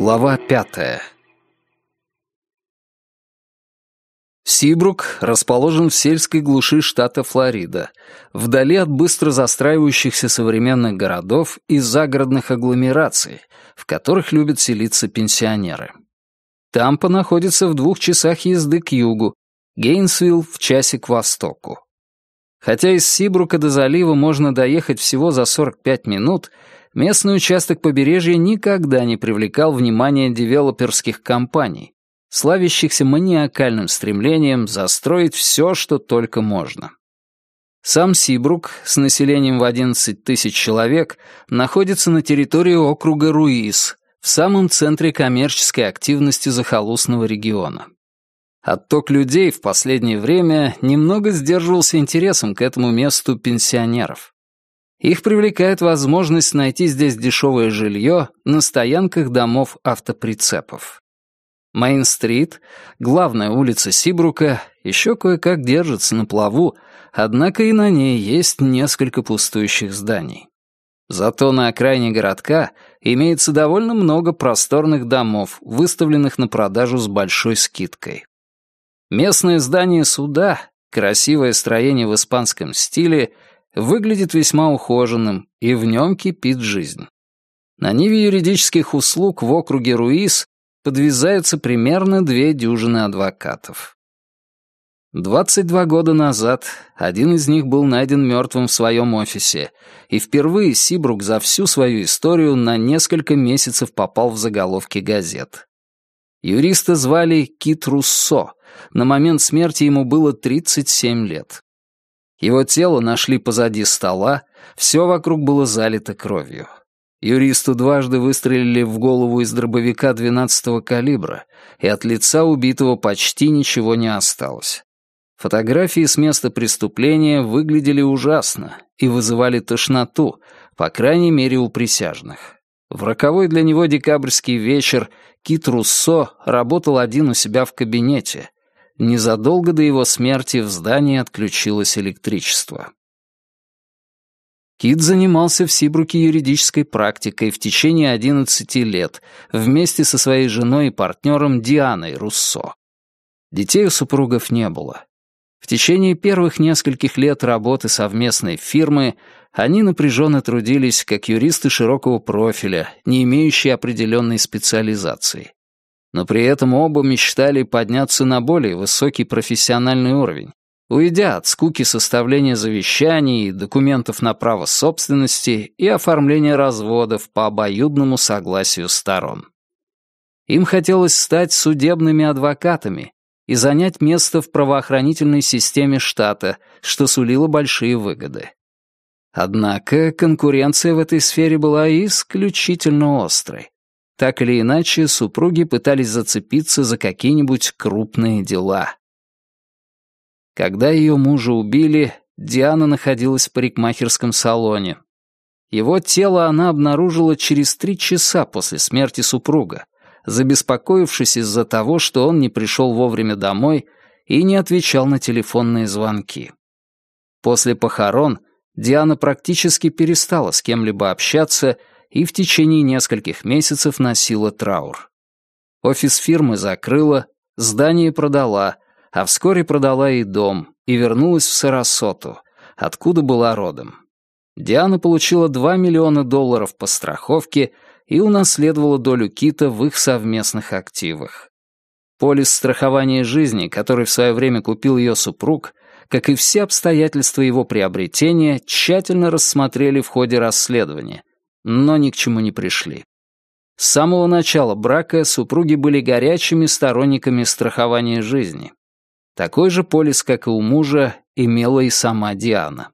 Глава пятая Сибрук расположен в сельской глуши штата Флорида, вдали от быстро застраивающихся современных городов и загородных агломераций, в которых любят селиться пенсионеры. Тампа находится в двух часах езды к югу, Гейнсвилл в часе к востоку. Хотя из Сибрука до залива можно доехать всего за 45 минут, местный участок побережья никогда не привлекал внимания девелоперских компаний, славящихся маниакальным стремлением застроить все, что только можно. Сам Сибрук с населением в 11 тысяч человек находится на территории округа Руис, в самом центре коммерческой активности захолустного региона. Отток людей в последнее время немного сдерживался интересом к этому месту пенсионеров. Их привлекает возможность найти здесь дешевое жилье на стоянках домов автоприцепов. Мейн-стрит, главная улица Сибрука, еще кое-как держится на плаву, однако и на ней есть несколько пустующих зданий. Зато на окраине городка имеется довольно много просторных домов, выставленных на продажу с большой скидкой. Местное здание суда, красивое строение в испанском стиле, выглядит весьма ухоженным, и в нем кипит жизнь. На ниве юридических услуг в округе Руис подвязаются примерно две дюжины адвокатов. 22 года назад один из них был найден мертвым в своем офисе, и впервые Сибрук за всю свою историю на несколько месяцев попал в заголовки газет. Юриста звали Кит Руссо, на момент смерти ему было 37 лет. Его тело нашли позади стола, все вокруг было залито кровью. Юристу дважды выстрелили в голову из дробовика 12-го калибра, и от лица убитого почти ничего не осталось. Фотографии с места преступления выглядели ужасно и вызывали тошноту, по крайней мере у присяжных. В роковой для него декабрьский вечер Кит Руссо работал один у себя в кабинете. Незадолго до его смерти в здании отключилось электричество. Кит занимался в Сибруке юридической практикой в течение 11 лет вместе со своей женой и партнером Дианой Руссо. Детей у супругов не было. В течение первых нескольких лет работы совместной фирмы они напряженно трудились как юристы широкого профиля, не имеющие определенной специализации. Но при этом оба мечтали подняться на более высокий профессиональный уровень, уйдя от скуки составления завещаний, документов на право собственности и оформления разводов по обоюдному согласию сторон. Им хотелось стать судебными адвокатами и занять место в правоохранительной системе штата, что сулило большие выгоды. Однако конкуренция в этой сфере была исключительно острой. Так или иначе, супруги пытались зацепиться за какие-нибудь крупные дела. Когда ее мужа убили, Диана находилась в парикмахерском салоне. Его тело она обнаружила через три часа после смерти супруга, забеспокоившись из-за того, что он не пришел вовремя домой и не отвечал на телефонные звонки. После похорон Диана практически перестала с кем-либо общаться и в течение нескольких месяцев носила траур. Офис фирмы закрыла, здание продала — а вскоре продала и дом и вернулась в Сарасоту, откуда была родом. Диана получила 2 миллиона долларов по страховке и унаследовала долю Кита в их совместных активах. Полис страхования жизни, который в свое время купил ее супруг, как и все обстоятельства его приобретения, тщательно рассмотрели в ходе расследования, но ни к чему не пришли. С самого начала брака супруги были горячими сторонниками страхования жизни. Такой же полис, как и у мужа, имела и сама Диана.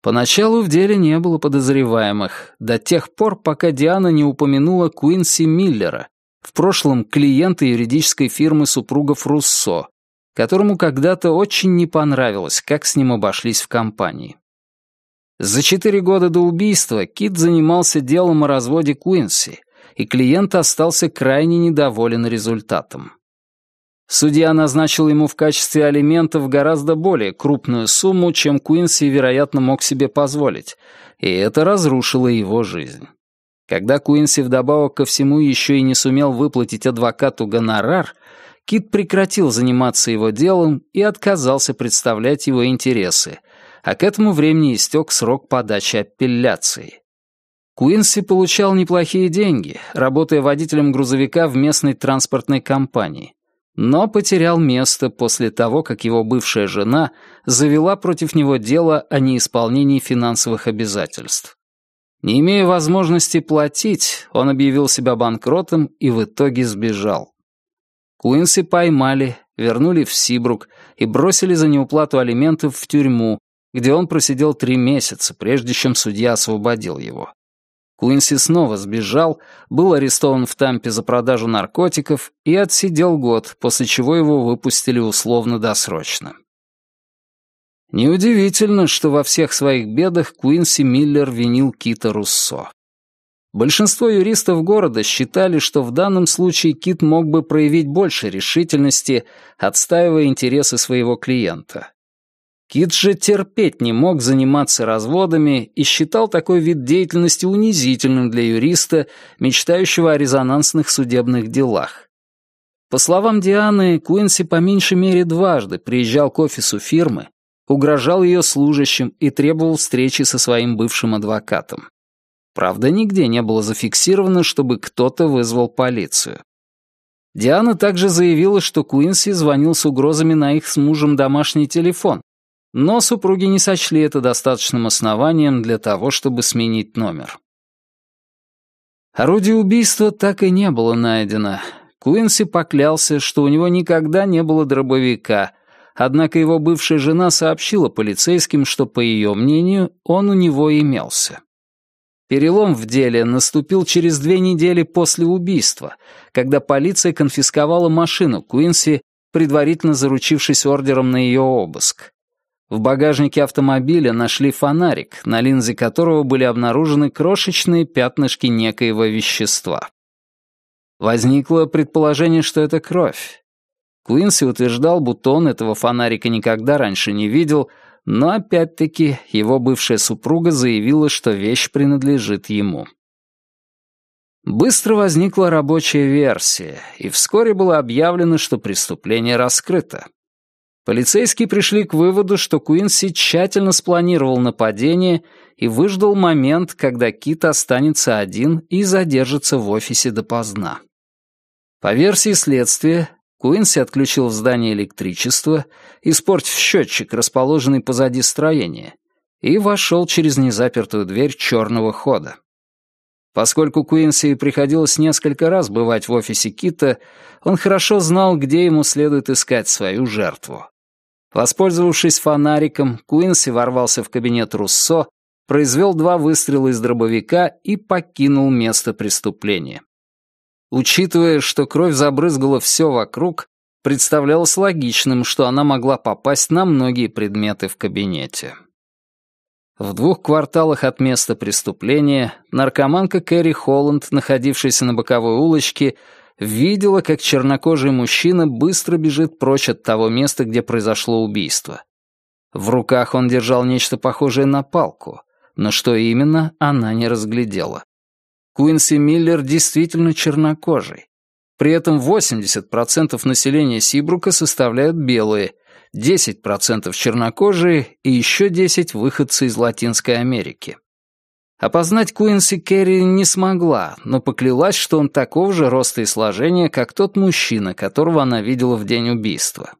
Поначалу в деле не было подозреваемых, до тех пор, пока Диана не упомянула Куинси Миллера, в прошлом клиента юридической фирмы супругов Руссо, которому когда-то очень не понравилось, как с ним обошлись в компании. За четыре года до убийства Кит занимался делом о разводе Куинси, и клиент остался крайне недоволен результатом. Судья назначил ему в качестве алиментов гораздо более крупную сумму, чем Куинси, вероятно, мог себе позволить, и это разрушило его жизнь. Когда Куинси вдобавок ко всему еще и не сумел выплатить адвокату гонорар, Кит прекратил заниматься его делом и отказался представлять его интересы, а к этому времени истек срок подачи апелляции. Куинси получал неплохие деньги, работая водителем грузовика в местной транспортной компании, но потерял место после того, как его бывшая жена завела против него дело о неисполнении финансовых обязательств. Не имея возможности платить, он объявил себя банкротом и в итоге сбежал. Куинси поймали, вернули в Сибрук и бросили за неуплату алиментов в тюрьму, где он просидел три месяца, прежде чем судья освободил его. Куинси снова сбежал, был арестован в Тампе за продажу наркотиков и отсидел год, после чего его выпустили условно-досрочно. Неудивительно, что во всех своих бедах Куинси Миллер винил Кита Руссо. Большинство юристов города считали, что в данном случае Кит мог бы проявить больше решительности, отстаивая интересы своего клиента. Кит же терпеть не мог заниматься разводами и считал такой вид деятельности унизительным для юриста, мечтающего о резонансных судебных делах. По словам Дианы, Куинси по меньшей мере дважды приезжал к офису фирмы, угрожал ее служащим и требовал встречи со своим бывшим адвокатом. Правда, нигде не было зафиксировано, чтобы кто-то вызвал полицию. Диана также заявила, что Куинси звонил с угрозами на их с мужем домашний телефон, но супруги не сочли это достаточным основанием для того, чтобы сменить номер. Орудие убийства так и не было найдено. Куинси поклялся, что у него никогда не было дробовика, Однако его бывшая жена сообщила полицейским, что, по ее мнению, он у него имелся. Перелом в деле наступил через две недели после убийства, когда полиция конфисковала машину Куинси, предварительно заручившись ордером на ее обыск. В багажнике автомобиля нашли фонарик, на линзе которого были обнаружены крошечные пятнышки некоего вещества. Возникло предположение, что это кровь. Куинси утверждал, будто он этого фонарика никогда раньше не видел, но опять-таки его бывшая супруга заявила, что вещь принадлежит ему. Быстро возникла рабочая версия, и вскоре было объявлено, что преступление раскрыто. Полицейские пришли к выводу, что Куинси тщательно спланировал нападение и выждал момент, когда Кит останется один и задержится в офисе допоздна. По версии следствия, Куинси отключил в здании электричество, испортив счетчик, расположенный позади строения, и вошел через незапертую дверь черного хода. Поскольку Куинси приходилось несколько раз бывать в офисе Кита, он хорошо знал, где ему следует искать свою жертву. Воспользовавшись фонариком, Куинси ворвался в кабинет Руссо, произвел два выстрела из дробовика и покинул место преступления. Учитывая, что кровь забрызгала все вокруг, представлялось логичным, что она могла попасть на многие предметы в кабинете. В двух кварталах от места преступления наркоманка Кэрри Холланд, находившаяся на боковой улочке, видела, как чернокожий мужчина быстро бежит прочь от того места, где произошло убийство. В руках он держал нечто похожее на палку, но что именно, она не разглядела. Куинси Миллер действительно чернокожий. При этом 80% населения Сибрука составляют белые, 10% чернокожие и еще 10 выходцы из Латинской Америки. Опознать Куинси Керри не смогла, но поклялась, что он такого же роста и сложения, как тот мужчина, которого она видела в день убийства.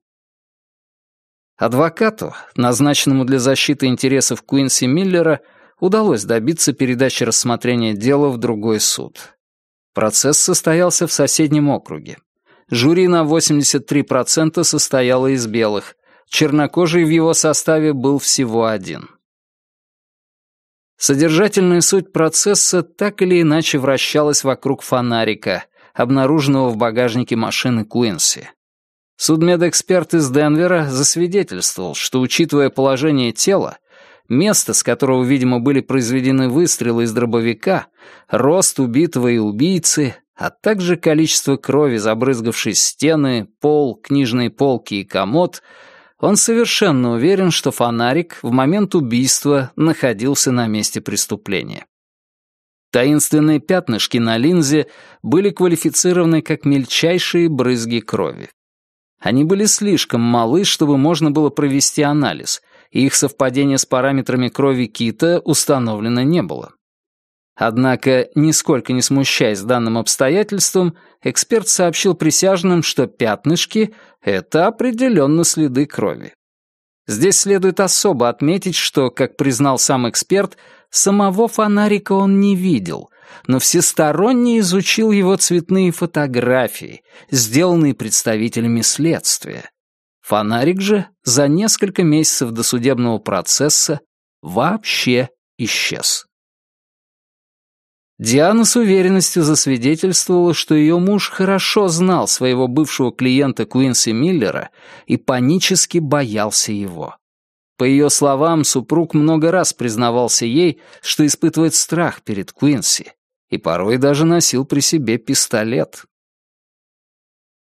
Адвокату, назначенному для защиты интересов Куинси Миллера, удалось добиться передачи рассмотрения дела в другой суд. Процесс состоялся в соседнем округе. Жюри на 83% состояло из белых, чернокожий в его составе был всего один. Содержательная суть процесса так или иначе вращалась вокруг фонарика, обнаруженного в багажнике машины Куинси. Судмедэксперт из Денвера засвидетельствовал, что, учитывая положение тела, место, с которого, видимо, были произведены выстрелы из дробовика, рост убитого и убийцы, а также количество крови, забрызгавшей стены, пол, книжные полки и комод, он совершенно уверен, что фонарик в момент убийства находился на месте преступления. Таинственные пятнышки на линзе были квалифицированы как мельчайшие брызги крови. Они были слишком малы, чтобы можно было провести анализ, и их совпадение с параметрами крови кита установлено не было. Однако, нисколько не смущаясь данным обстоятельством, эксперт сообщил присяжным, что пятнышки — это определенно следы крови. Здесь следует особо отметить, что, как признал сам эксперт, самого фонарика он не видел, но всесторонне изучил его цветные фотографии, сделанные представителями следствия. Фонарик же за несколько месяцев до судебного процесса вообще исчез. Диана с уверенностью засвидетельствовала, что ее муж хорошо знал своего бывшего клиента Куинси Миллера и панически боялся его. По ее словам, супруг много раз признавался ей, что испытывает страх перед Куинси, и порой даже носил при себе пистолет.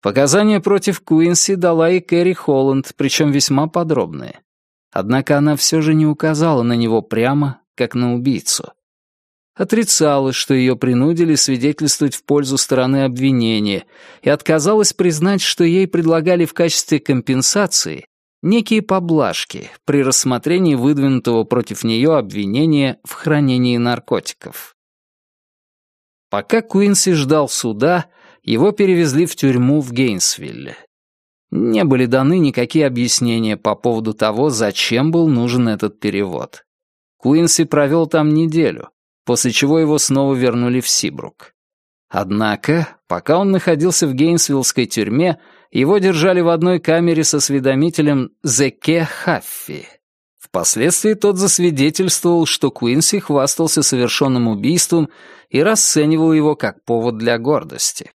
Показания против Куинси дала и Кэрри Холланд, причем весьма подробные. Однако она все же не указала на него прямо, как на убийцу отрицала, что ее принудили свидетельствовать в пользу стороны обвинения, и отказалась признать, что ей предлагали в качестве компенсации некие поблажки при рассмотрении выдвинутого против нее обвинения в хранении наркотиков. Пока Куинси ждал суда, его перевезли в тюрьму в Гейнсвилле. Не были даны никакие объяснения по поводу того, зачем был нужен этот перевод. Куинси провел там неделю, после чего его снова вернули в Сибрук. Однако, пока он находился в Гейнсвиллской тюрьме, его держали в одной камере со осведомителем Зеке Хаффи. Впоследствии тот засвидетельствовал, что Куинси хвастался совершенным убийством и расценивал его как повод для гордости.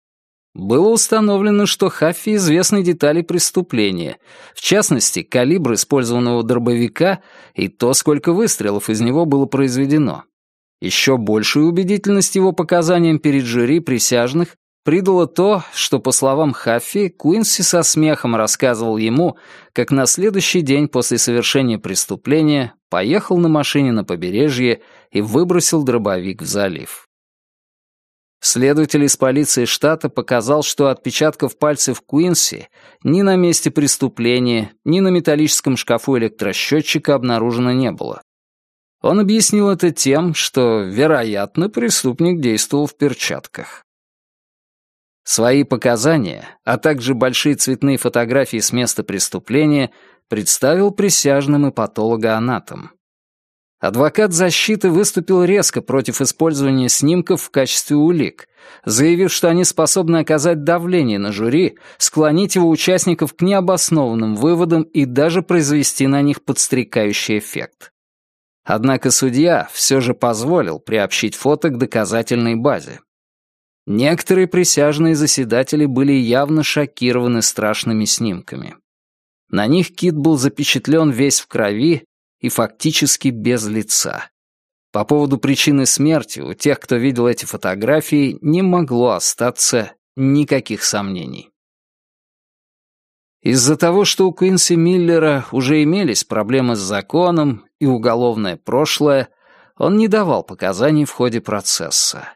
Было установлено, что Хаффи известны детали преступления, в частности, калибр использованного дробовика и то, сколько выстрелов из него было произведено. Еще большую убедительность его показаниям перед жюри присяжных придало то, что, по словам Хаффи, Куинси со смехом рассказывал ему, как на следующий день после совершения преступления поехал на машине на побережье и выбросил дробовик в залив. Следователь из полиции штата показал, что отпечатков пальцев Куинси ни на месте преступления, ни на металлическом шкафу электросчетчика обнаружено не было. Он объяснил это тем, что, вероятно, преступник действовал в перчатках. Свои показания, а также большие цветные фотографии с места преступления представил присяжным и патологоанатом. Адвокат защиты выступил резко против использования снимков в качестве улик, заявив, что они способны оказать давление на жюри, склонить его участников к необоснованным выводам и даже произвести на них подстрекающий эффект. Однако судья все же позволил приобщить фото к доказательной базе. Некоторые присяжные заседатели были явно шокированы страшными снимками. На них Кит был запечатлен весь в крови и фактически без лица. По поводу причины смерти у тех, кто видел эти фотографии, не могло остаться никаких сомнений. Из-за того, что у Куинси Миллера уже имелись проблемы с законом и уголовное прошлое, он не давал показаний в ходе процесса.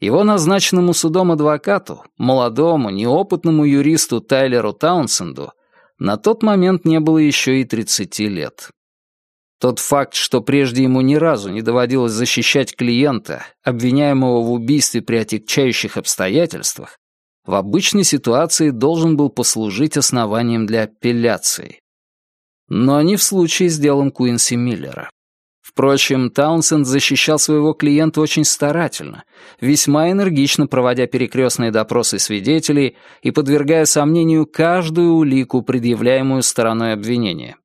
Его назначенному судом адвокату, молодому, неопытному юристу Тайлеру Таунсенду, на тот момент не было еще и 30 лет. Тот факт, что прежде ему ни разу не доводилось защищать клиента, обвиняемого в убийстве при отягчающих обстоятельствах, в обычной ситуации должен был послужить основанием для апелляции. Но не в случае с делом Куинси Миллера. Впрочем, Таунсенд защищал своего клиента очень старательно, весьма энергично проводя перекрестные допросы свидетелей и подвергая сомнению каждую улику, предъявляемую стороной обвинения.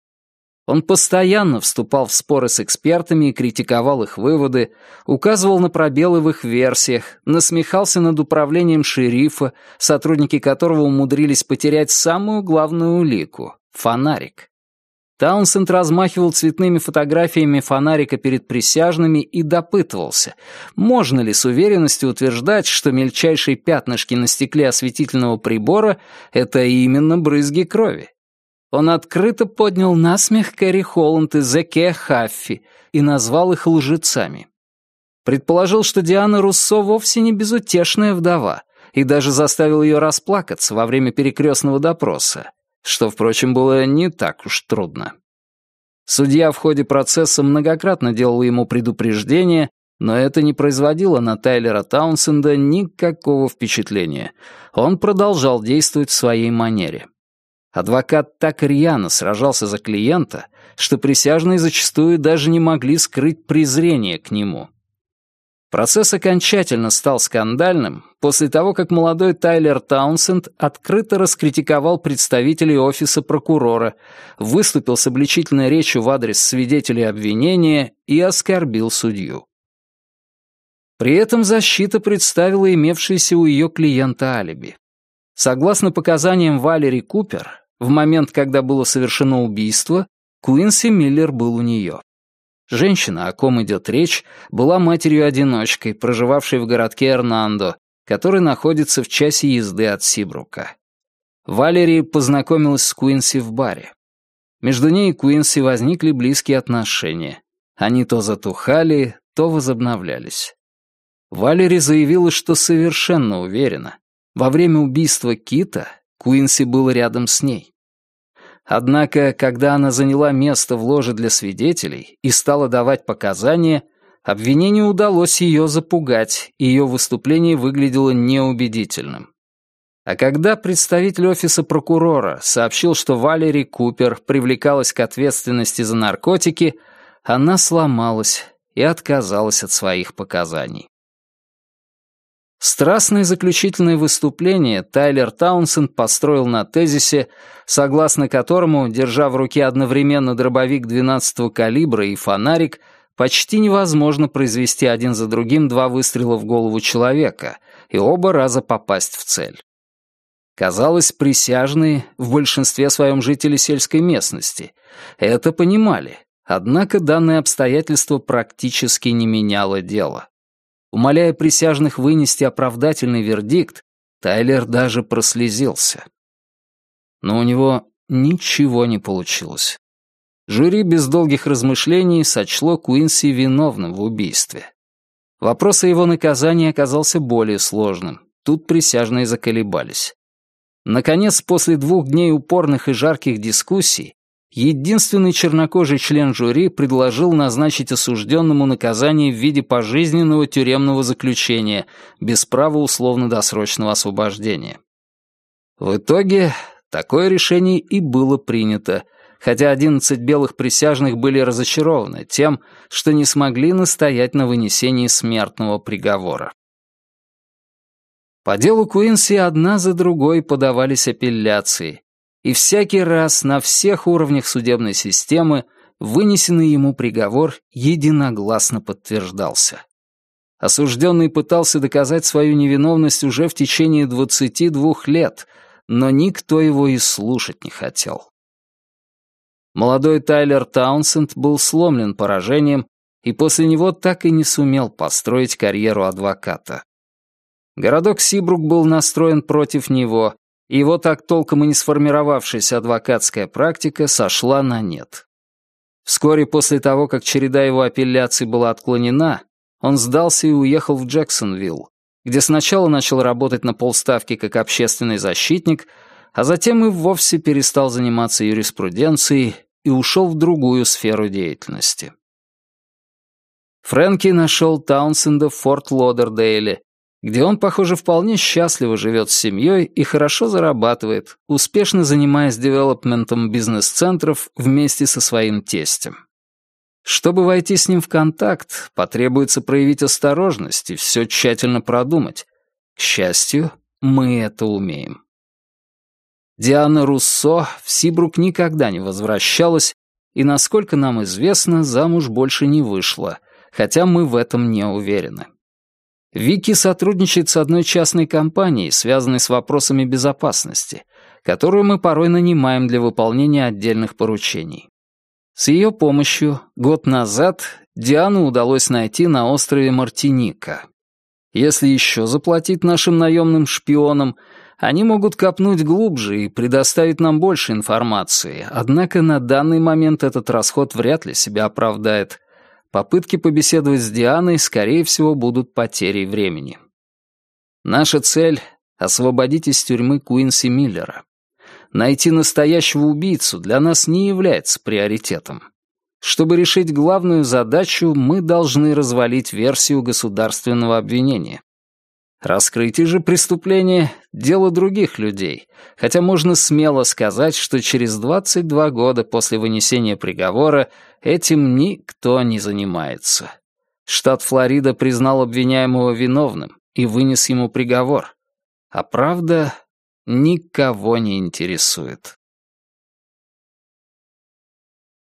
Он постоянно вступал в споры с экспертами и критиковал их выводы, указывал на пробелы в их версиях, насмехался над управлением шерифа, сотрудники которого умудрились потерять самую главную улику — фонарик. Таунсенд размахивал цветными фотографиями фонарика перед присяжными и допытывался, можно ли с уверенностью утверждать, что мельчайшие пятнышки на стекле осветительного прибора — это именно брызги крови. Он открыто поднял насмех Кэрри Холланд и Зеке Хаффи и назвал их лжецами. Предположил, что Диана Руссо вовсе не безутешная вдова, и даже заставил ее расплакаться во время перекрестного допроса, что, впрочем, было не так уж трудно. Судья в ходе процесса многократно делал ему предупреждения, но это не производило на Тайлера Таунсенда никакого впечатления. Он продолжал действовать в своей манере. Адвокат так рьяно сражался за клиента, что присяжные зачастую даже не могли скрыть презрение к нему. Процесс окончательно стал скандальным после того, как молодой Тайлер Таунсенд открыто раскритиковал представителей офиса прокурора, выступил с обличительной речью в адрес свидетелей обвинения и оскорбил судью. При этом защита представила имевшееся у ее клиента алиби. Согласно показаниям Валери Купер, в момент, когда было совершено убийство, Куинси Миллер был у нее. Женщина, о ком идет речь, была матерью-одиночкой, проживавшей в городке Эрнандо, который находится в часе езды от Сибрука. Валерия познакомилась с Куинси в баре. Между ней и Куинси возникли близкие отношения. Они то затухали, то возобновлялись. Валери заявила, что совершенно уверена. Во время убийства Кита Куинси был рядом с ней. Однако, когда она заняла место в ложе для свидетелей и стала давать показания, обвинению удалось ее запугать, и ее выступление выглядело неубедительным. А когда представитель офиса прокурора сообщил, что Валери Купер привлекалась к ответственности за наркотики, она сломалась и отказалась от своих показаний. Страстное заключительное выступление Тайлер Таунсенд построил на тезисе, согласно которому, держа в руке одновременно дробовик 12-го калибра и фонарик, почти невозможно произвести один за другим два выстрела в голову человека и оба раза попасть в цель. Казалось, присяжные, в большинстве своем жители сельской местности, это понимали, однако данное обстоятельство практически не меняло дело. Умоляя присяжных вынести оправдательный вердикт, Тайлер даже прослезился. Но у него ничего не получилось. Жюри без долгих размышлений сочло Куинси виновным в убийстве. Вопрос о его наказании оказался более сложным. Тут присяжные заколебались. Наконец, после двух дней упорных и жарких дискуссий, единственный чернокожий член жюри предложил назначить осужденному наказание в виде пожизненного тюремного заключения без права условно-досрочного освобождения. В итоге такое решение и было принято, хотя 11 белых присяжных были разочарованы тем, что не смогли настоять на вынесении смертного приговора. По делу Куинси одна за другой подавались апелляции, и всякий раз на всех уровнях судебной системы вынесенный ему приговор единогласно подтверждался. Осужденный пытался доказать свою невиновность уже в течение 22 лет, но никто его и слушать не хотел. Молодой Тайлер Таунсенд был сломлен поражением и после него так и не сумел построить карьеру адвоката. Городок Сибрук был настроен против него, его так толком и не сформировавшаяся адвокатская практика сошла на нет. Вскоре после того, как череда его апелляций была отклонена, он сдался и уехал в Джексонвилл, где сначала начал работать на полставки как общественный защитник, а затем и вовсе перестал заниматься юриспруденцией и ушел в другую сферу деятельности. Фрэнки нашел Таунсенда в Форт Лодердейле где он, похоже, вполне счастливо живет с семьей и хорошо зарабатывает, успешно занимаясь девелопментом бизнес-центров вместе со своим тестем. Чтобы войти с ним в контакт, потребуется проявить осторожность и все тщательно продумать. К счастью, мы это умеем. Диана Руссо в Сибрук никогда не возвращалась и, насколько нам известно, замуж больше не вышла, хотя мы в этом не уверены. Вики сотрудничает с одной частной компанией, связанной с вопросами безопасности, которую мы порой нанимаем для выполнения отдельных поручений. С ее помощью год назад Диану удалось найти на острове Мартиника. Если еще заплатить нашим наемным шпионам, они могут копнуть глубже и предоставить нам больше информации, однако на данный момент этот расход вряд ли себя оправдает. Попытки побеседовать с Дианой, скорее всего, будут потерей времени. Наша цель — освободить из тюрьмы Куинси Миллера. Найти настоящего убийцу для нас не является приоритетом. Чтобы решить главную задачу, мы должны развалить версию государственного обвинения. Раскрытие же преступления — дело других людей, хотя можно смело сказать, что через 22 года после вынесения приговора этим никто не занимается. Штат Флорида признал обвиняемого виновным и вынес ему приговор. А правда никого не интересует.